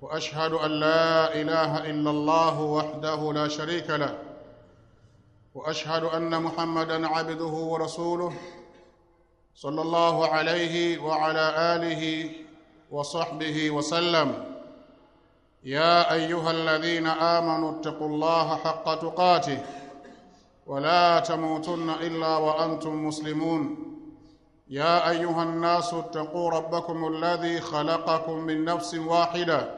وأشهد أن لا إله إلا الله وحده لا شريك له. وأشهد أن محمدا عبده ورسوله صلى الله عليه وعلى آله وصحبه وسلم. يا أيها الذين آمنوا اتقوا الله حق تقاته ولا تموتن إلا وأنتم مسلمون. يا أيها الناس اتقوا ربكم الذي خلقكم من نفس واحدة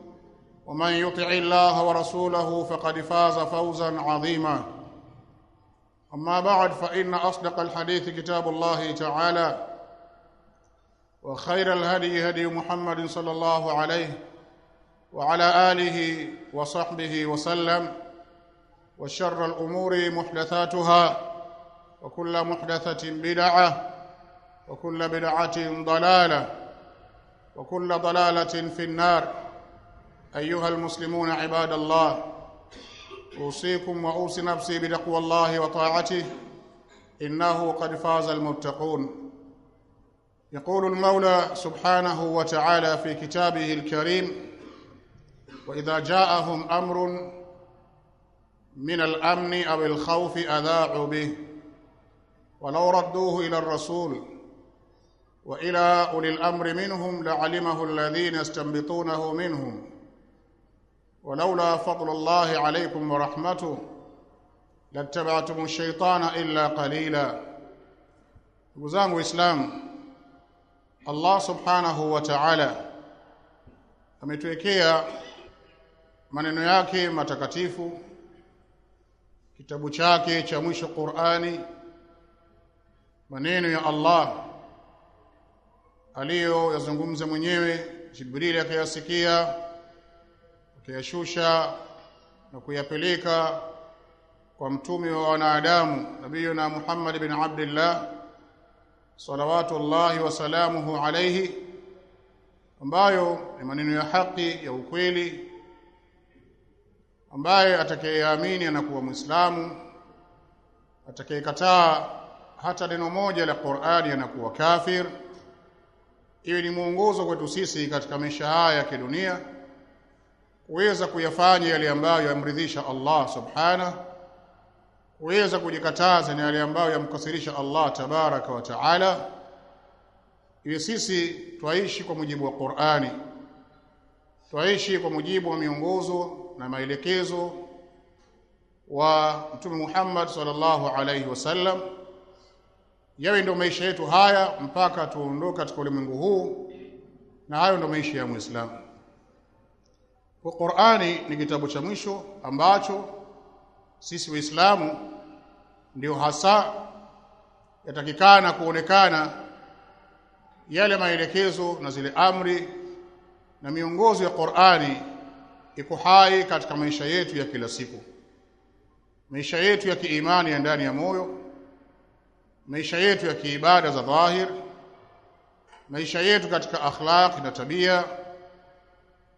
ومن يطع الله ورسوله فقد فاز فوزا عظيما. أما بعد فإن أصدق الحديث كتاب الله تعالى وخير الهدي هدي محمد صلى الله عليه وعلى آله وصحبه وسلم وشر الأمور محدثاتها وكل محدثة بدعة وكل بدعة ضلالة وكل ضلالة في النار. أيها المسلمون عباد الله أوصيكم وأوصي نفسي بتقوى الله وطاعته إنه قد فاز المتقون. يقول المولى سبحانه وتعالى في كتابه الكريم وإذا جاءهم أمر من الأمن أو الخوف أذاعوا به. ولو ردوه إلى الرسول وإلى أولي الأمر منهم لعلمه الذين يستنبطونه منهم. ولولا فضل الله عليكم ورحمته لاتبعتم الشيطان illa qalila ndugu zangu waislamu Allah subhanahu wa ta'ala ametuwekea maneno yake matakatifu kitabu chake cha mwisho Qur'ani maneno ya Allah aliyoyazungumza mwenyewe Jibril akayasikia akayashusha na kuyapeleka kwa mtume wa wanadamu nabiyuna Muhammad bin Abdullah wa salamuhu alayhi ambayo ni maneno ya haki ya ukweli ambaye atakayeamini anakuwa Muislamu atakayekataa hata neno moja la Qur'ani anakuwa kafir. Iwe ni mwongozo kwetu sisi katika maisha haya ya kidunia kuweza kuyafanya yale ambayo yamridhisha Allah subhana kuweza kujikataza na yale ambayo yamkasirisha Allah tabaraka wa taala. Ili sisi twaishi kwa mujibu wa Qur'ani twaishi kwa mujibu wa miongozo na maelekezo wa Mtume Muhammad sallallahu alaihi wasallam yawe ndio maisha yetu haya mpaka tuondoke katika ulimwengu huu na hayo ndio maisha ya Muislamu kwa Qur'ani ni kitabu cha mwisho ambacho sisi Waislamu ndio hasa yatakikana kuonekana yale maelekezo na zile amri na miongozo ya Qur'ani iko hai katika maisha yetu ya kila siku. Maisha yetu ya kiimani ya ndani ya moyo maisha yetu ya kiibada za dhahir maisha yetu katika akhlaq na tabia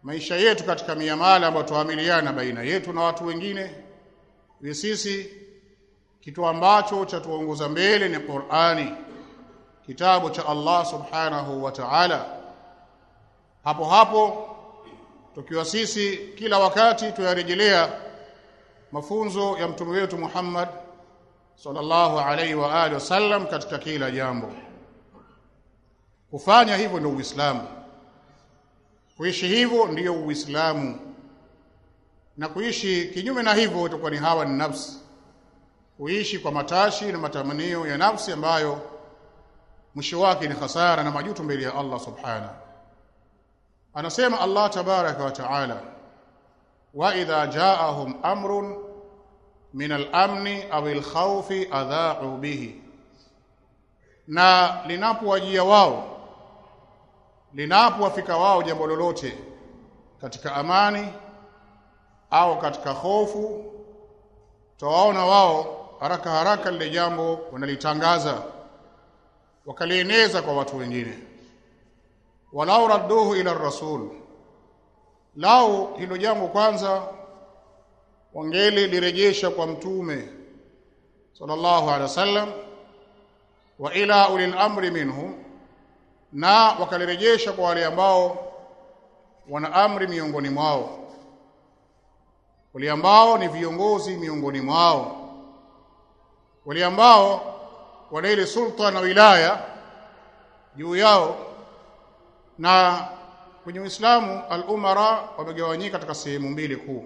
maisha yetu katika miamala ambayo tuamiliana baina yetu na watu wengine. Ni sisi kitu ambacho cha tuongoza mbele ni Qur'ani kitabu cha Allah subhanahu wa ta'ala. Hapo hapo tukiwa sisi kila wakati tuyarejelea mafunzo ya mtume wetu Muhammad sallallahu alaihi wa alihi wasallam katika kila jambo. Kufanya hivyo ndio Uislamu kuishi hivyo ndiyo Uislamu. Na kuishi kinyume na hivyo itakuwa ni hawa ni nafsi. Kuishi kwa matashi na matamanio ya nafsi ambayo mwisho wake ni hasara na majuto mbele ya Allah subhanahu. Anasema Allah tabaraka wa taala wa idha jaahum amrun min al-amni aw al-khawfi adha'u bihi. Na linapowajia wao linapowafika wao jambo lolote katika amani au katika hofu tawaona wao haraka haraka lile jambo wanalitangaza wakalieneza kwa watu wengine. Walau radduhu ila rasul lau hilo jambo kwanza wangeli lirejesha kwa mtume sallallahu alaihi wasallam wa ila ulil amri minhum na wakalirejesha kwa wale ambao wana amri miongoni mwao. Wale ambao ni viongozi miongoni mwao. Wale ambao wana ile sulta na wilaya juu yao. Na kwenye Uislamu al-umara wamegawanyika katika sehemu mbili kuu.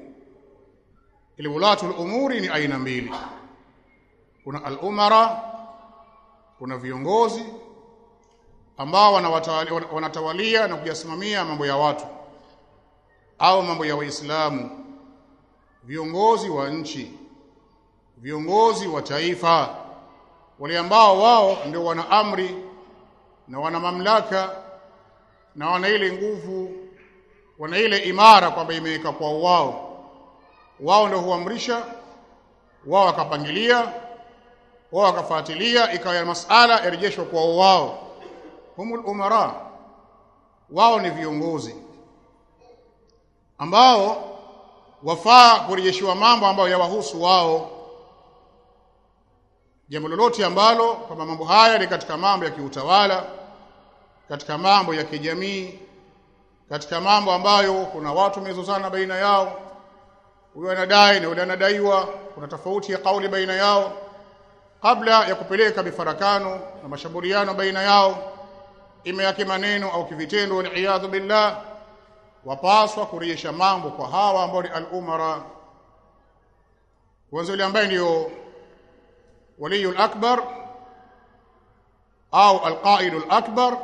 Ili ulatul umuri ni aina mbili. Kuna al-umara kuna viongozi ambao wanatawalia na kuyasimamia mambo ya watu au mambo ya waislamu. Viongozi wa nchi viongozi wa taifa wale ambao wao ndio wana amri na wana mamlaka na wana ile nguvu wana ile imara kwamba imeweka kwa wao. Wao ndio huamrisha wao wakapangilia wao wakafuatilia ikawa masala yarejeshwa kwa wao humul umara. Wao ni viongozi ambao wafaa kurejeshiwa mambo ambayo yawahusu wao. Jambo lolote ambalo kwamba mambo haya ni katika mambo ya kiutawala katika mambo ya kijamii katika mambo ambayo kuna watu wamezozana baina yao. Huyo anadai na yule anadaiwa. Kuna tofauti ya kauli baina yao. Kabla ya kupeleka mifarakano na mashambuliano baina yao ime yake maneno au kivitendo waliyadhu billah wapaswa kurejesha mambo kwa hawa ambao ni al-umara. Yule ambaye ndio waliyul akbar au alqaidul akbar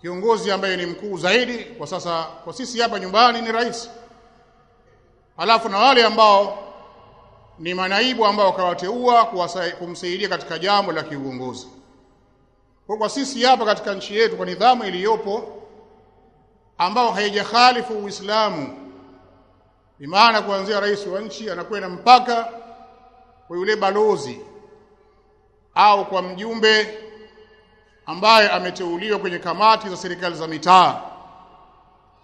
kiongozi ambaye ni mkuu zaidi kwa sasa kwa sisi hapa nyumbani ni rais. Halafu na wale ambao ni manaibu ambao wakawateua kumsaidia katika jambo la kiuongozi kwa kwa sisi hapa katika nchi yetu kwa nidhamu iliyopo ambao haijakhalifu Uislamu ni maana kuanzia rais wa nchi anakwenda mpaka kwa yule balozi au kwa mjumbe ambaye ameteuliwa kwenye kamati za serikali za mitaa.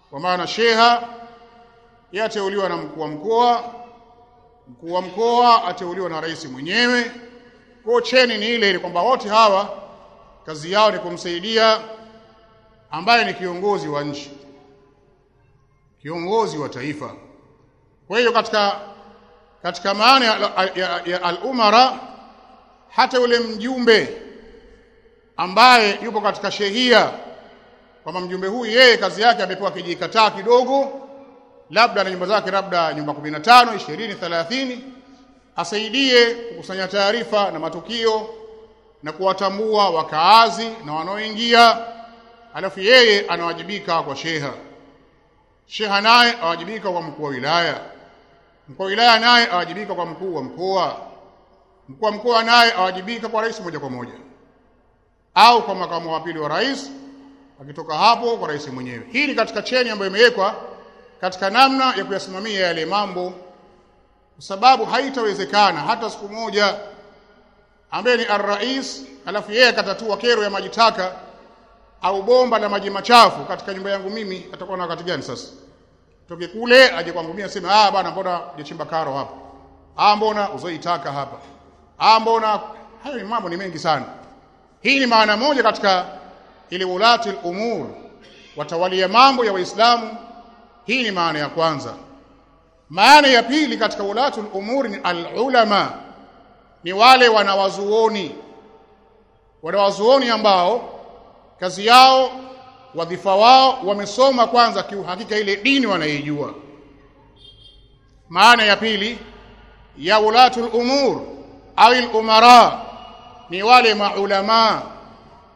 Kwa maana sheha yeye ateuliwa na mkuu wa mkoa mkuu wa mkoa ateuliwa na rais mwenyewe. Kwa cheni ni ile ile kwamba wote hawa kazi yao ni kumsaidia ambaye ni kiongozi wa nchi kiongozi wa taifa. Kwa hiyo katika katika maana ya, al-umara hata yule mjumbe ambaye yupo katika shehia kwamba mjumbe huyu yeye kazi yake amepewa kijikataa kidogo labda na nyumba zake labda nyumba 15 20 30 asaidie kukusanya taarifa na matukio na kuwatambua wakaazi na wanaoingia alafu yeye anawajibika kwa sheha. Sheha naye awajibika kwa mkuu wa wilaya. Mkuu wa wilaya naye awajibika kwa mkuu wa mkoa. Mkuu wa mkoa naye awajibika kwa rais moja kwa moja. Au kwa makamu wa pili wa rais akitoka hapo kwa rais mwenyewe. Hii ni katika cheni ambayo imewekwa katika namna ya kuyasimamia yale mambo kwa sababu haitawezekana hata siku moja ambaye ni ar-rais alafu yeye akatatua kero ya maji taka au bomba la maji machafu katika nyumba yangu mimi atakuwa na wakati gani sasa? Toke kule aje kwangu mimi aseme ah bwana mbona hujachimba karo hapa? Ah mbona uzoitaka hapa? Ah mbona hayo ni mambo ni mengi sana. Hii ni maana moja katika ile ulati umur watawalia mambo ya waislamu. Hii ni maana ya kwanza. Maana ya pili katika ulati umur ni al-ulama ni wale wanawazuoni. Wanawazuoni ambao kazi yao wadhifa wao wamesoma kwanza kiuhakika ile dini wanaijua. Maana ya pili ya ulatul umur au umara ni wale maulama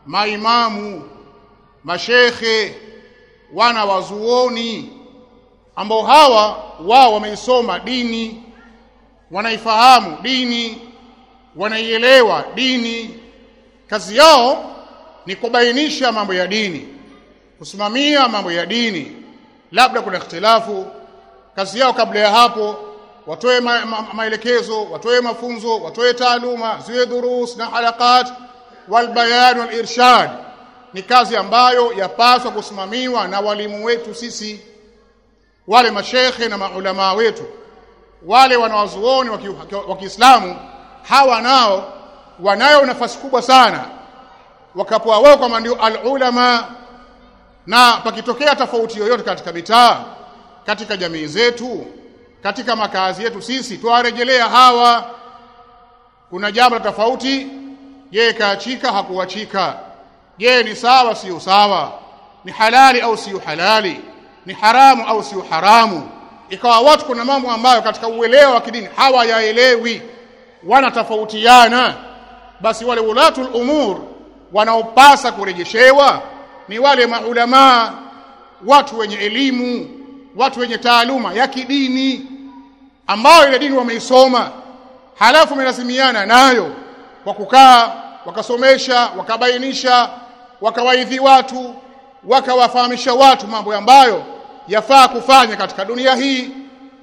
maimamu mashekhe wana wazuoni ambao hawa wao wameisoma dini wanaifahamu dini wanaielewa dini. Kazi yao ni kubainisha mambo ya dini kusimamia mambo ya dini. Labda kuna ikhtilafu kazi yao kabla ya hapo watoe ma ma maelekezo watoe mafunzo watoe taaluma ziwe durus na halakat walbayan walirshad ni kazi ambayo yapaswa kusimamiwa na walimu wetu sisi wale mashekhe na maulamaa wetu wale wanawazuoni wa Kiislamu hawa nao wanayo nafasi kubwa sana. Wakapoa wao kwamba ndio alulama na pakitokea tofauti yoyote katika mitaa katika jamii zetu katika makazi yetu sisi tuwarejelea hawa. Kuna jambo la tofauti je kaachika hakuachika? Je ni sawa sio sawa? Ni halali au sio halali? Ni haramu au sio haramu? Ikawa watu kuna mambo ambayo katika uelewa wa kidini hawayaelewi wanatofautiana. Basi wale ulatul umur wanaopasa kurejeshewa ni wale maulamaa watu wenye elimu watu wenye taaluma ya kidini ambao ile dini wameisoma. Halafu wamelazimiana nayo kwa kukaa wakasomesha wakabainisha wakawaidhi watu wakawafahamisha watu mambo ambayo yafaa kufanya katika dunia hii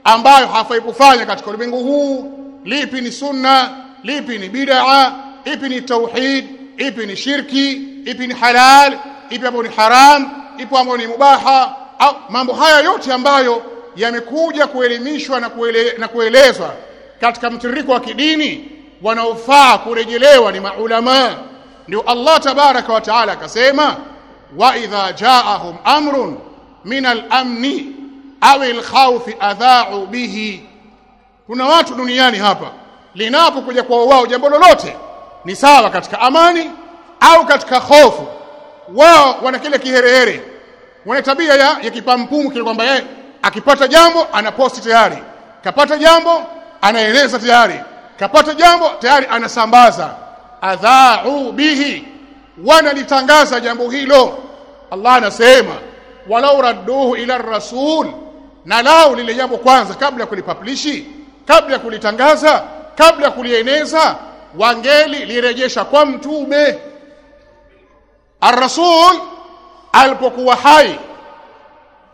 ambayo hafai kufanya katika ulimwengu huu lipi ni sunna? Lipi ni bid'a? Ipi ni tauhid? Ipi ni shirki? Ipi ni halal? Ipi ambayo ni haram? Ipo ambayo ni mubaha? Au mambo haya yote ambayo yamekuja kuelimishwa na, kuele, na kuelezwa katika mtiririko wa kidini wanaofaa kurejelewa ni maulama. Ndio Allah tabaraka wa taala akasema wa idha jaahum amrun min al-amni aw al-khawfi adha'u bihi kuna watu duniani hapa linapokuja kwa wao jambo lolote ni sawa katika amani au katika hofu. Wao wana kile kiherehere wana tabia ya, ya kipampumu kile kwamba yeye akipata jambo anaposti tayari. Kapata jambo anaeleza tayari. Kapata jambo tayari anasambaza. Adha'u bihi wanalitangaza jambo hilo. Allah anasema walau radduhu ila rasul na lao lile jambo kwanza kabla ya kulipublishi kabla ya kulitangaza kabla ya kulieneza wangeli lirejesha kwa mtume. Ar-rasul alipokuwa hai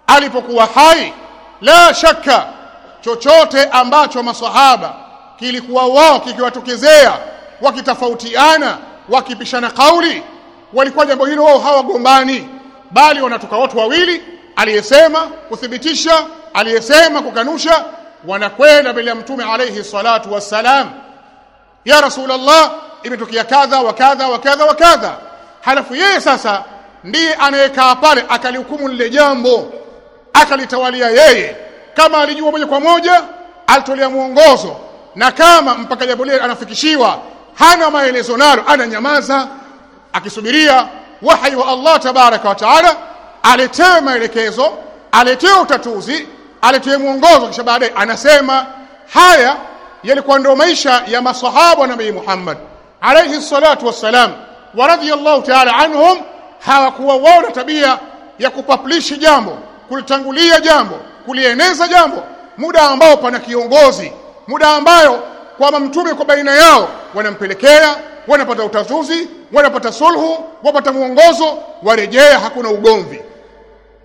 alipokuwa hai la shaka chochote ambacho maswahaba kilikuwa wao kikiwatokezea wakitofautiana wakipishana kauli walikuwa jambo hilo wao hawagombani bali wanatoka watu wawili aliyesema kuthibitisha aliyesema kukanusha wanakwenda mbele ya mtume alayhi salatu wassalam. Ya rasulullah imetokea kadha wa kadha wa kadha wa kadha. Halafu yeye sasa ndiye anayekaa pale akalihukumu lile jambo akalitawalia yeye. Kama alijua moja kwa moja alitolea mwongozo. Na kama mpaka jambo lile anafikishiwa hana maelezo nalo ananyamaza akisubiria wahi wa Allah tabaraka wa taala aletewe maelekezo aletewe utatuzi aletewe mwongozo kisha baadaye anasema haya yalikuwa ndio maisha ya masahaba wa nabii Muhammad alayhi salatu wassalam wa radiyallahu ta'ala anhum. Hawakuwa wao na tabia ya kupaplishi jambo kulitangulia jambo kulieneza jambo. Muda ambao pana kiongozi muda ambayo kwamba mtume kwa baina yao wanampelekea wanapata utatuzi wanapata sulhu wapata mwongozo warejea hakuna ugomvi.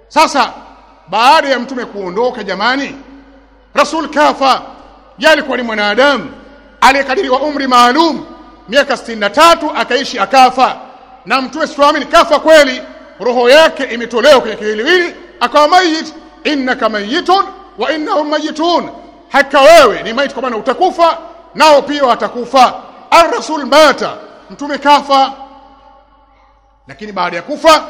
Sasa baada ya mtume kuondoka jamani rasul kafa yalikuwa ni mwanadamu aliyekadiriwa umri maalum miaka 63 akaishi akafa. Na mtume sitwamini kafa kweli. Roho yake imetolewa kwenye kiwiliwili akawa mayit. Innaka mayitun wa innahum mayitun. Haka wewe ni maiti kwa maana utakufa nao pia watakufa. Ar-rasul mata mtume kafa. Lakini baada ya kufa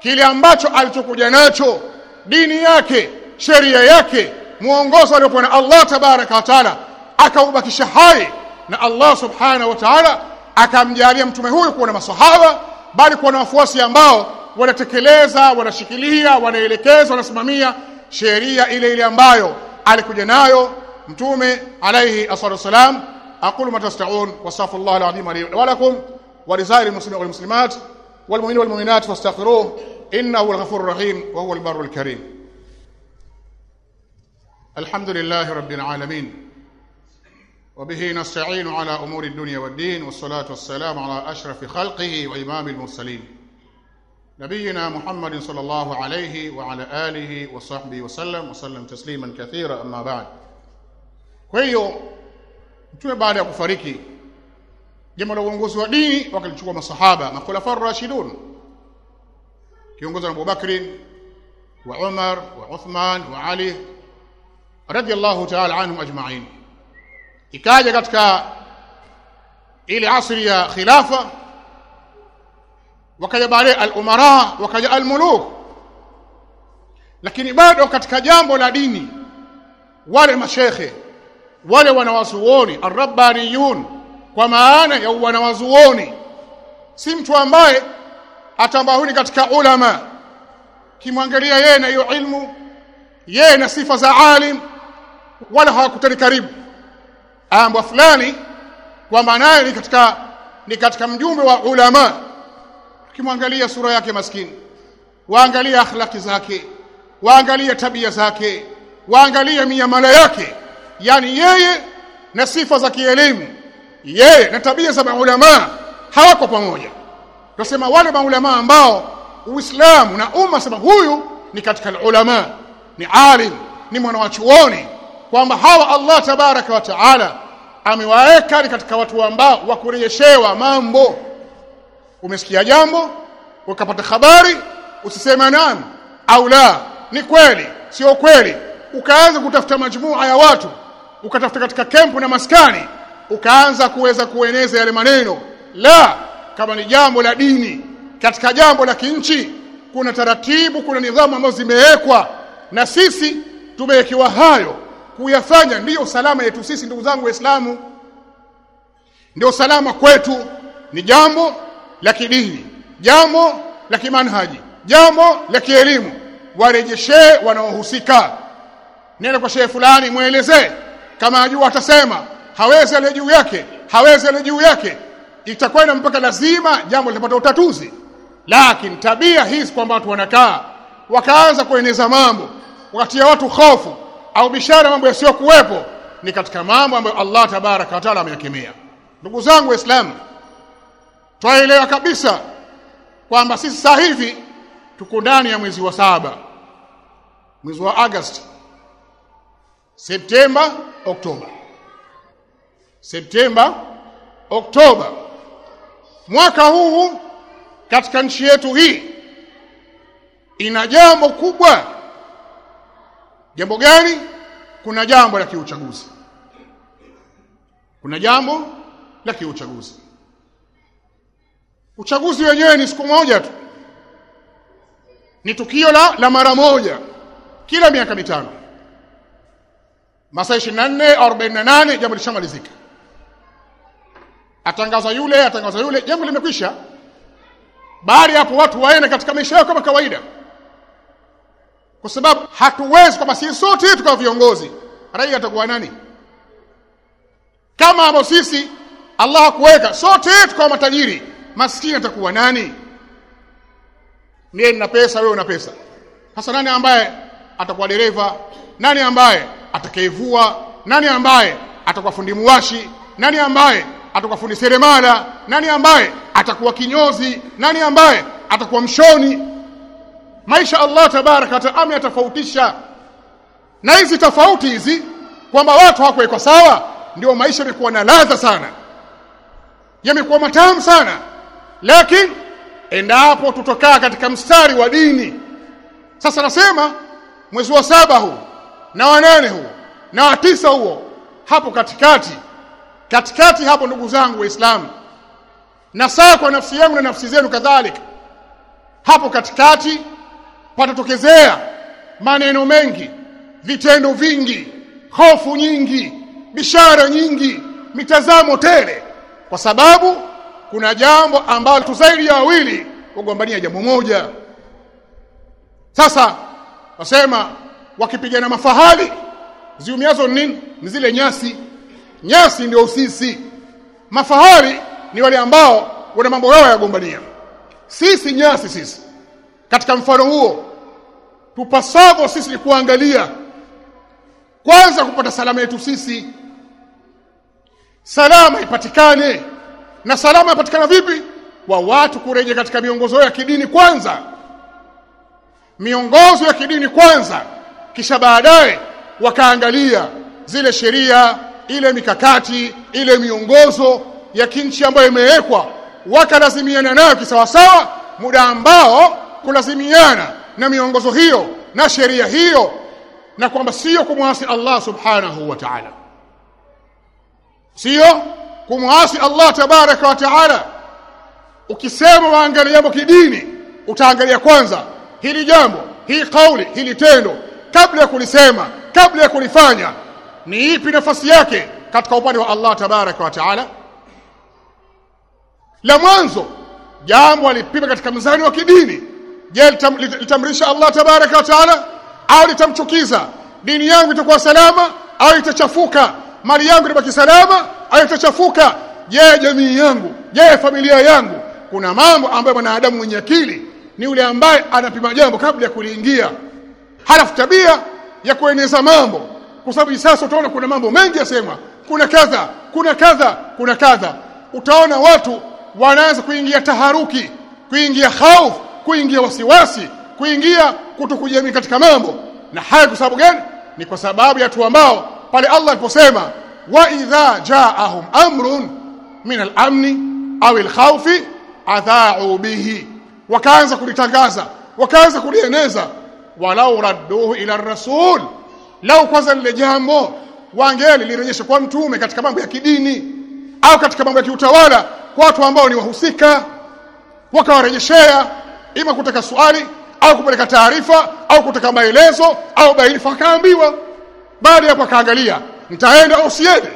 kile ambacho alichokuja nacho dini yake sheria yake muongozo aliopewa na Allah tabaraka wa taala akaubakisha hai na Allah subhanahu wa taala akamjalia mtume huyu kuwa na masahaba bali kuwa na wafuasi ambao wanatekeleza wanashikilia wanaelekeza wanasimamia sheria ile ile ambayo alikuja nayo mtume alayhi assalatu wassalam. Aqulu ma tasta'un wastaghfirullah alazim li wa lakum wa muslimin wal muslimat والمؤمنين والمؤمنات فاستغفروه إنه الغفور الرحيم وهو البر الكريم. الحمد لله رب العالمين وبه نستعين على أمور الدنيا والدين والصلاة والسلام على أشرف خلقه وإمام المرسلين. نبينا محمد صلى الله عليه وعلى آله وصحبه وسلم وسلم تسليما كثيرا أما بعد. كويو hiyo بعد أبو jambo la uongozi wa dini wakalichukua masahaba makhulafa rashidun kiongozwa na Abubakri wa Umar wa Uthman wa Ali radiyallahu ta'ala anhum ajma'in ikaja katika ile asri ya khilafa wakaja baadaye al-umara wakaja al-muluk lakini bado katika jambo la dini wale mashekhe wale wanawazuoni arabbaniyun kwa maana ya wanawazuoni. Si mtu ambaye atambahuni katika ulama. Kimwangalia yeye na hiyo ilmu yeye na sifa za alim wala hawakutani karibu. Ambwa fulani kwamba naye ni katika ni katika mjumbe wa ulama. Kimwangalia sura yake maskini waangalia akhlaki zake waangalia tabia zake waangalia miamala yake. Yani yeye na sifa za kielimu yeye na tabia za maulama hawako pamoja. Tunasema wale maulama ambao uislamu na umma sema huyu ni katika ulama ni alim ni mwana wa chuoni kwamba hawa Allah tabaraka wa taala amewaeka ni katika watu ambao wakurejeshewa mambo. Umesikia jambo ukapata habari usisema naam au la ni kweli sio kweli. Ukaanza kutafuta majumua ya watu ukatafuta katika kempu na maskani ukaanza kuweza kueneza yale maneno. La kama ni jambo la dini katika jambo la kinchi kuna taratibu kuna nidhamu ambazo zimewekwa. Na sisi tumewekewa hayo kuyafanya ndiyo salama yetu sisi ndugu zangu waislamu. Ndio salama kwetu ni jambo la kidini jambo la kimanhaji jambo la kielimu. Warejeshee wanaohusika. Nenda kwa shehe fulani mwelezee. Kama ajua atasema hawezi ale juu yake hawezi ale juu yake. Itakuwa ina mpaka lazima jambo litapata utatuzi. Lakini tabia hizi kwamba watu wanakaa wakaanza kueneza mambo wakatia watu hofu au bishara mambo yasiyokuwepo ni katika mambo ambayo Allah tabaraka wataala ameyakemea. Ndugu zangu waislamu twaelewa kabisa kwamba sisi sasa hivi tuko ndani ya mwezi wa saba mwezi wa Agosti Septemba Oktoba Septemba Oktoba mwaka huu katika nchi yetu hii ina jambo kubwa. Jambo gani? Kuna jambo la kiuchaguzi. Kuna jambo la kiuchaguzi. Uchaguzi wenyewe ni siku moja tu. Ni tukio la, la mara moja kila miaka mitano. Masaa 24 48 jambo lishamalizika atangaza yule atangaza yule. Jambo limekwisha. Baada ya hapo watu waende katika maisha yao kama kawaida. Kwa sababu hatuwezi kwamba sisi sote tukawa viongozi. Raia atakuwa nani? Kama ambao sisi Allah hakuweka sote tukawa matajiri maskini atakuwa nani? Mimi nina pesa wewe una pesa. Sasa nani ambaye atakuwa dereva? Nani ambaye atakayevua? Nani ambaye atakuwa fundi muwashi? Nani ambaye atakuwa fundi seremala. Nani ambaye atakuwa kinyozi? Nani ambaye atakuwa mshoni? Maisha Allah tabaraka wataala ameyatofautisha. Na hizi tofauti hizi kwamba watu hawakuwekwa sawa ndio maisha yamekuwa na ladha sana. Yamekuwa matamu sana. Lakini endapo tutokaa katika mstari wa dini. Sasa nasema mwezi wa saba huu na wa nane huu na wa tisa huo hapo katikati katikati hapo ndugu zangu waislamu na saa kwa nafsi yangu na nafsi zenu kadhalika hapo katikati patatokezea maneno mengi vitendo vingi hofu nyingi bishara nyingi mitazamo tele kwa sababu kuna jambo ambalo tu zaidi ya wawili wagombania jambo moja. Sasa wasema wakipigana mafahali ziumiazo nini ni zile nyasi nyasi ndio sisi mafahari ni wale ambao wana mambo yao yagombania sisi nyasi sisi. Katika mfano huo tupasavyo sisi ni kuangalia. Kwanza kupata salama yetu sisi. Salama ipatikane. Na salama ipatikana vipi? Wa watu kurejea katika miongozo ya kidini kwanza. Miongozo ya kidini kwanza. Kisha baadaye wakaangalia zile sheria ile mikakati ile miongozo ya kinchi ambayo imewekwa wakalazimiana nayo kisawasawa muda ambao kulazimiana na miongozo hiyo na sheria hiyo na kwamba sio kumwasi Allah subhanahu wa ta'ala. Sio kumwasi Allah tabaraka wa ta'ala. Ukisema waangalia jambo kidini utaangalia kwanza hili jambo hii kauli hili tendo kabla ya kulisema kabla ya kulifanya ni ipi nafasi yake katika upande wa Allah tabaraka wa taala? La mwanzo jambo alipima katika mzani wa kidini. Je litam, litamrisha Allah tabaraka wa taala? Au litamchukiza? Dini yangu itakuwa salama au itachafuka? Mali yangu itabaki salama au itachafuka? Je jamii yangu? Je familia yangu? Kuna mambo ambayo mwanadamu mwenye akili ni yule ambaye anapima jambo kabla ya kuliingia. Halafu tabia ya kueneza mambo kwa sababu sasa utaona kuna mambo mengi yasemwa. Kuna kadha kuna kadha kuna kadha. Utaona watu wanaanza kuingia taharuki kuingia hofu kuingia wasiwasi kuingia kutokujiamini katika mambo. Na haya kwa sababu gani? Ni kwa sababu ya watu ambao pale Allah aliposema wa idha jaahum amrun min al-amni au al-khawfi adha'u bihi. Wakaanza kulitangaza wakaanza kulieneza. Walau radduhu ila rasul lau kwanza lile jambo wangeli lirejesha kwa mtume katika mambo ya kidini au katika mambo ya kiutawala kwa watu ambao ni wahusika wakawarejeshea ima kutaka swali au kupeleka taarifa au kutaka maelezo au bainifu akaambiwa. Baada ya akaangalia nitaenda au siende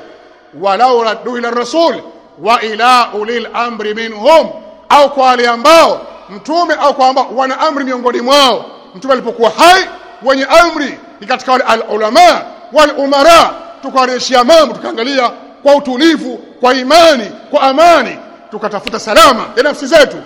walau raddu ila rasul wa ila ulil amri minhum au kwa wale ambao mtume au kwa ambao wana amri miongoni mwao. Mtume alipokuwa hai wenye amri ni katika wale alulama wal umara tukawarejeshia mambo tukaangalia kwa utulivu kwa imani kwa amani tukatafuta salama ya nafsi zetu.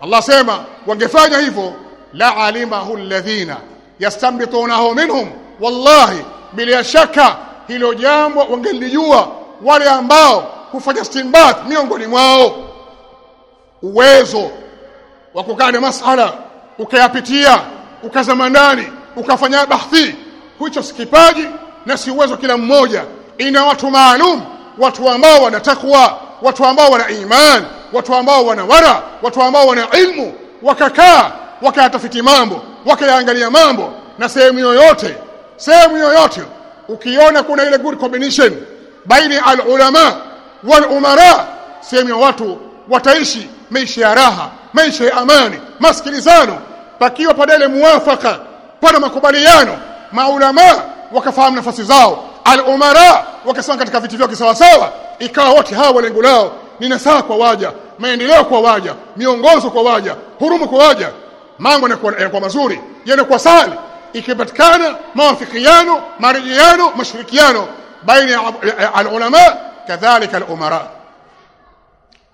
Allah sema wangefanya hivyo la alimahu alladhina yastambitunahu minhum. Wallahi bila shaka hilo jambo wangelijua wale ambao hufanya stimbath miongoni mwao. Uwezo wa kukaa na masala ukayapitia ukazama ndani ukafanya bahthi hicho si kipaji na si uwezo kila mmoja. Ina watu maalum watu ambao wana takwa watu ambao wana iman watu ambao wana wara watu ambao wana ilmu wakakaa wakayatafiti mambo wakayaangalia mambo na sehemu yoyote sehemu yoyote ukiona kuna ile good combination baina al ulama wal umara sehemu ya watu wataishi maisha ya raha maisha ya amani masikilizano pakiwa padale muwafaka pana makubaliano maulama wakafahamu nafasi zao. Al-umara wakasema katika viti vyao kisawasawa ikawa wote hawa lengo lao ni nasaha kwa waja maendeleo kwa waja miongozo kwa waja huruma kwa waja. Mambo yanakuwa mazuri yanakuwa sali ikipatikana mawafikiano marejeano mashirikiano baina ya alulama kadhalika al-umara.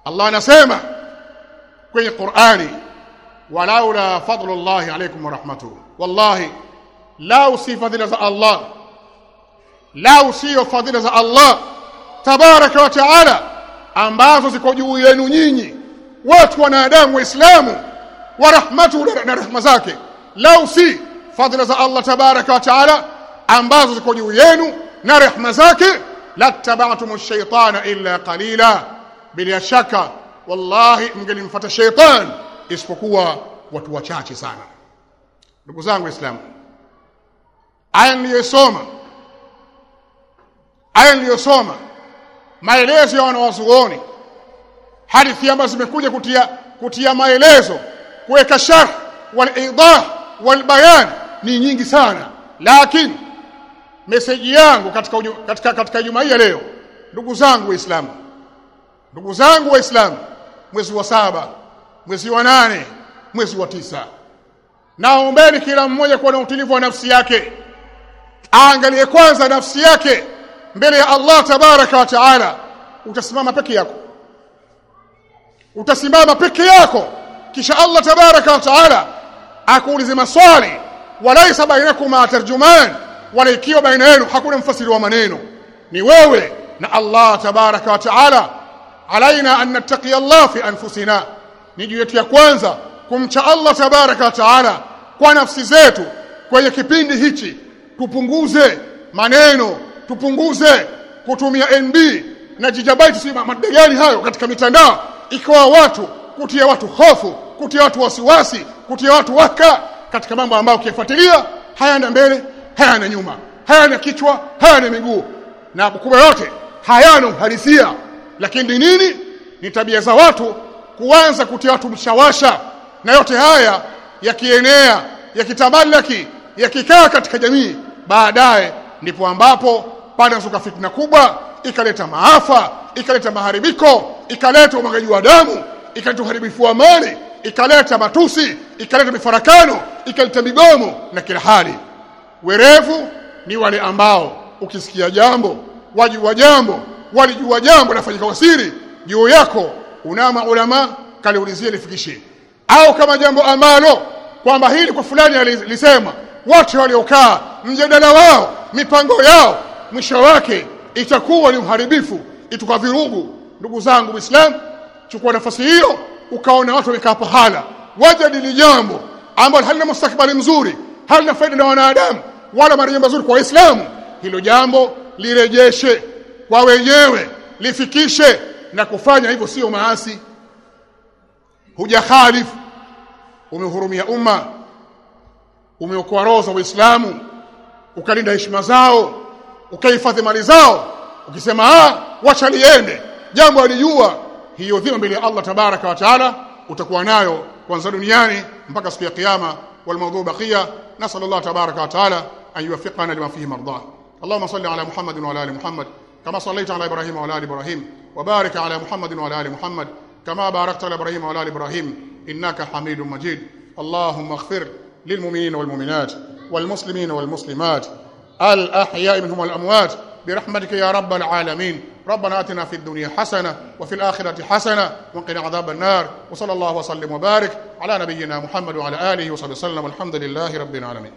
Allah anasema kwenye Qur'ani walaula fadlullahi alaykum wa rahmatuhu. Wallahi lau si fadhila za Allah. Lau sio fadhila za Allah. Tabaraka wa taala ambazo ziko juu yenu nyinyi. Watu wanadamu waislamu wa rahmatu na rahma zake. Lau si fadhila za Allah tabaraka wa taala ambazo ziko juu yenu na rehema zake. Lattaba'tum ash-shaytana illa qalila. Bila shaka wallahi mngelimfuata shaytan isipokuwa watu wachache sana. Ndugu zangu waislamu aya niliyosoma. Aya niliyosoma. Maelezo ya wanawazuoni hadithi ambazo zimekuja kutia kutia maelezo. Kuweka sharh wal idah wal bayan. Ni nyingi sana. Lakini meseji yangu katika katika katika juma hii leo ndugu zangu waislamu ndugu zangu waislamu mwezi wa saba mwezi wa nane mwezi wa tisa. Naombeni kila mmoja kuwa na utulivu wa nafsi yake aangalie kwanza nafsi yake mbele ya Allah tabaraka wa taala. Utasimama peke yako utasimama peke yako kisha Allah tabaraka wa taala akuulize maswali. Walaisa bainakuma tarjuman wala ikiwa baina yenu hakuna mfasiri wa maneno ni wewe na Allah tabaraka wa taala. Alaina an nattaqi Allah fi anfusina ni juu yetu ya kwanza kumcha Allah tabaraka wa taala kwa nafsi zetu kwenye kipindi hichi tupunguze maneno tupunguze kutumia NB na gigabyte si madegani hayo katika mitandao ikawa watu kutia watu hofu kutia watu wasiwasi kutia watu waka katika mambo ambayo ukifuatilia hayana mbele hayana nyuma hayana kichwa hayana miguu na kubwa yote hayana uhalisia. Lakini nini? Ni tabia za watu kuanza kutia watu mshawasha na yote haya yakienea yakitamalaki yakikaa katika jamii baadaye ndipo ambapo panazuka fitna kubwa ikaleta maafa ikaleta maharibiko ikaleta umwagaji wa damu ikaleta uharibifu wa mali ikaleta matusi ikaleta mifarakano ikaleta migomo na kila hali. Werevu ni wale ambao ukisikia jambo wajua jambo walijua jambo lafanyika kwa siri juu yako unama ulama kaliulizie lifikishie. Au kama jambo ambalo kwamba hili kwa fulani alisema wote waliokaa mjadala wao mipango yao mwisho wake itakuwa ni uharibifu itakuwa virugu ndugu zangu waislamu chukua nafasi hiyo ukaona watu wamekaa pahala wajadili jambo ambalo halina mustakbali mzuri halina faida na wanadamu wala marejeo mazuri kwa Waislamu. Hilo jambo lirejeshe kwa wenyewe lifikishe na kufanya hivyo sio maasi. Hujakhalifu umehurumia umma umeokoa roho za Waislamu ukalinda heshima zao ukahifadhi mali zao ukisema ah wacha liende jambo alijua hiyo dhima mbele ya Allah tabaraka wa taala utakuwa nayo kwanza duniani mpaka siku ya kiyama wal mawdhu baqiya nasal Allah tabaraka wa taala an yuwaffiqana lima fihi mardah اللهم صل على محمد وعلى ال محمد كما صليت على إبراهيم وعلى ال إبراهيم وبارك على محمد وعلى ال محمد كما باركت على إبراهيم وعلى ال إبراهيم انك حميد مجيد اللهم اغفر للمؤمنين والمؤمنات والمسلمين والمسلمات. الأحياء منهم والأموات. برحمتك يا رب العالمين. ربنا آتنا في الدنيا حسنة وفي الآخرة حسنة وقنا عذاب النار. وصلى الله وسلم وبارك على نبينا محمد وعلى آله وصحبه وسلم. الحمد لله رب العالمين.